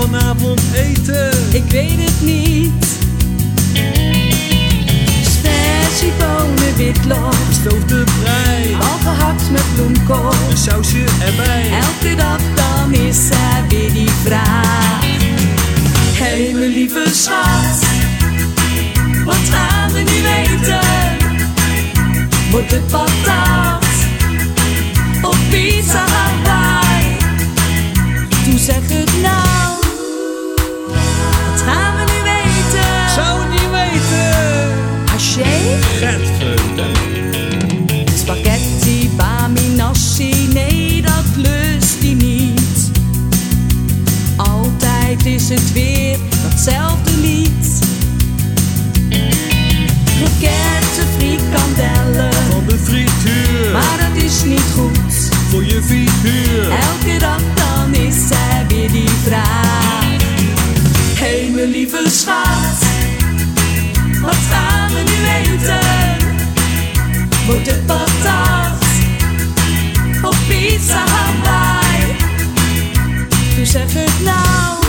vanavond eten? Ik weet het niet. Spersiebonen, witlof, gestoofde prei, al gehakt met bloemkool, een sausje erbij. Elke dag dan is er weer die vraag. Hé mijn lieve schat, wat gaan we nu eten? Wordt het patat of pizza Hawaii? Toen zeg het is het weer datzelfde lied. Kroketten, frikandellen, Van de frituur, maar dat is niet goed. voor je figuur. Elke dag dan is er weer die vraag. Hé hey, mijn lieve schat, wat gaan we nu eten? Wordt het patat of pizza Hawaii? Dus zeg het nou,